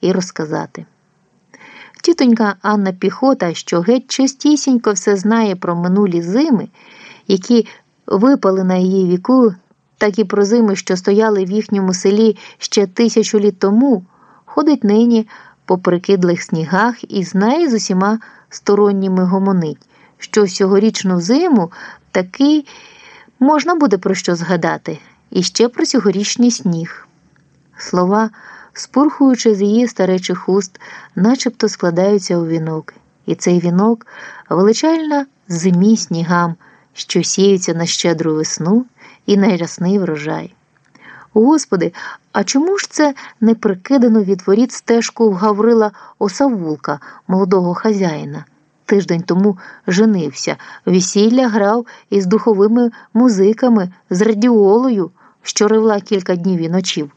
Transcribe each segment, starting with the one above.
і розказати. Тітонька Анна Піхота, що геть чистісінько все знає про минулі зими, які випали на її віку, так і про зими, що стояли в їхньому селі ще тисячу літ тому, ходить нині по прикидлих снігах і знає з усіма сторонніми гомонить, що сьогорічну зиму таки можна буде про що згадати, і ще про цьогорічний сніг. Слова, спурхуючи з її старечих уст, начебто складаються у вінок, і цей вінок величальна зимі снігам, що сіються на щедру весну і на рясний врожай. Господи, а чому ж це не прикидано від стежку в Гаврила Осавулка, молодого хазяїна? Тиждень тому женився, весілля грав із духовими музиками, з радіолою, що ревла кілька днів і ночів.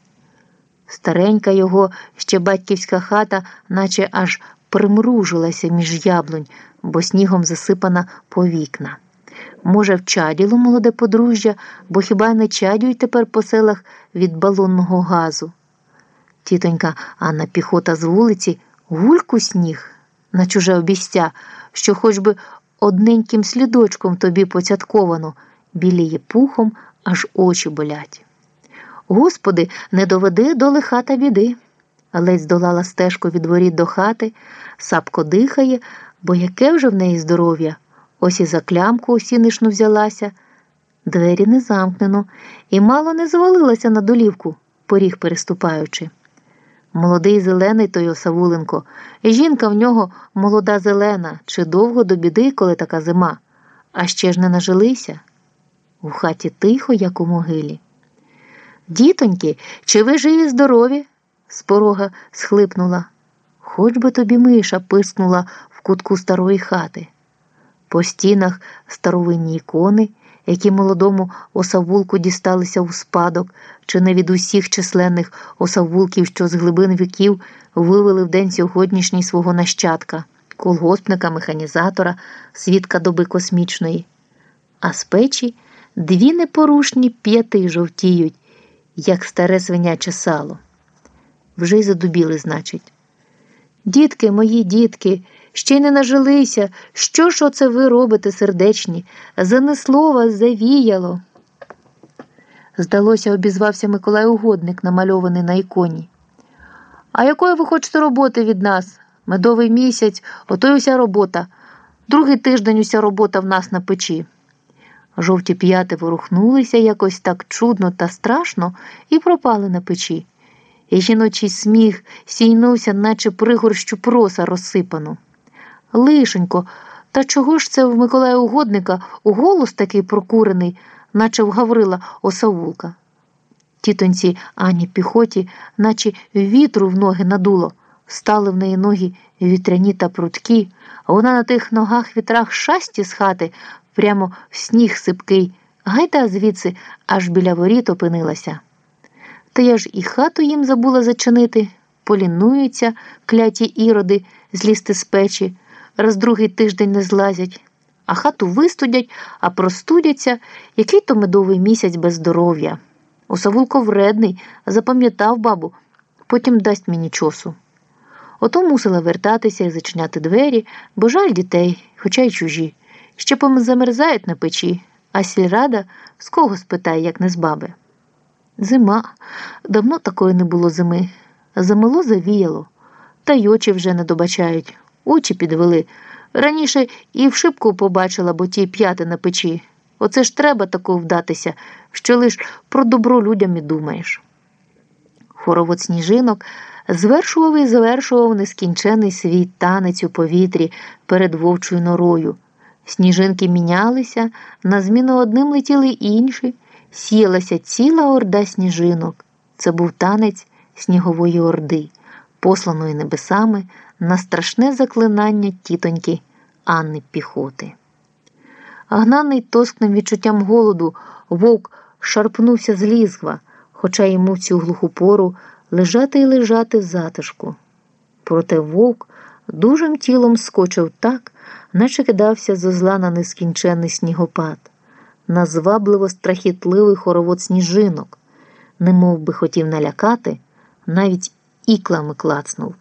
Старенька його ще батьківська хата, наче аж примружилася між яблунь, бо снігом засипана по вікна. Може, вчаділо молоде подружжя, бо хіба не чадюють тепер по селах від балонного газу? Тітонька Анна піхота з вулиці гульку сніг на чуже обіця, що хоч би одненьким слідочком тобі поцятковано, біліє пухом, аж очі болять. Господи, не доведи до лиха та біди. Ледь здолала стежку від воріт до хати, сапко дихає, бо яке вже в неї здоров'я. Ось і за клямку осінишну взялася. Двері не замкнено, і мало не звалилася на долівку, поріг переступаючи. Молодий зелений той Осавуленко, жінка в нього молода зелена, чи довго до біди, коли така зима, а ще ж не нажилися. У хаті тихо, як у могилі. Дітоньки, чи ви живі здорові? з порога схлипнула. Хоч би тобі миша пискнула в кутку старої хати. По стінах старовинні ікони, які молодому осавулку дісталися у спадок, чи не від усіх численних осавулків, що з глибин віків вивели в день сьогоднішній свого нащадка, колгоспника, механізатора, свідка доби космічної. А з печі дві непорушні п'яти жовтіють, як старе свиняче сало. Вже й задубіли, значить. Дітки, мої дітки, ще й не нажилися. Що ж оце ви робите, сердечні? Занесло вас, завіяло. Здалося, обізвався Миколай Угодник, намальований на іконі. А якої ви хочете роботи від нас? Медовий місяць, ото й уся робота. Другий тиждень уся робота в нас на печі. Жовті п'яти ворухнулися якось так чудно та страшно і пропали на печі. І жіночий сміх сійнувся, наче пригорщу проса розсипану. Лишенько, та чого ж це в Миколая Угодника голос такий прокурений, наче в Гаврила осавулка? Тітоньці Ані піхоті, наче вітру в ноги надуло, стали в неї ноги вітряні та прудкі, а вона на тих ногах вітрах шасті з хати, прямо в сніг сипкий, гайда звідси аж біля воріт опинилася. Та я ж і хату їм забула зачинити, полінуються кляті іроди злізти з печі, раз другий тиждень не злазять, а хату вистудять, а простудяться, який то медовий місяць без здоров'я. Усавулко вредний, запам'ятав бабу, потім дасть мені чосу. Ото мусила вертатися і зачиняти двері, бо жаль дітей, хоча й чужі. Ще замерзають на печі, а сільрада з кого спитає, як не з баби. Зима. Давно такої не було зими. Замило завіяло, та й очі вже не добачають, очі підвели. Раніше і в шибку побачила, бо ті п'яти на печі. Оце ж треба тако вдатися, що лиш про добро людям і думаєш. Хоровод сніжинок звершував і завершував нескінчений свій танець у повітрі перед вовчою норою. Сніжинки мінялися, на зміну одним летіли інші, сіялася ціла орда сніжинок. Це був танець снігової орди, посланої небесами на страшне заклинання тітоньки Анни Піхоти. Гнаний тоскним відчуттям голоду, вовк шарпнувся з лізгва, хоча йому в цю глуху пору лежати і лежати в затишку. Проте вовк дужим тілом скочив так, наче кидався зо зла на нескінченний снігопад, на звабливо страхітливий хоровод сніжинок, немов би хотів налякати навіть іклами клацнув.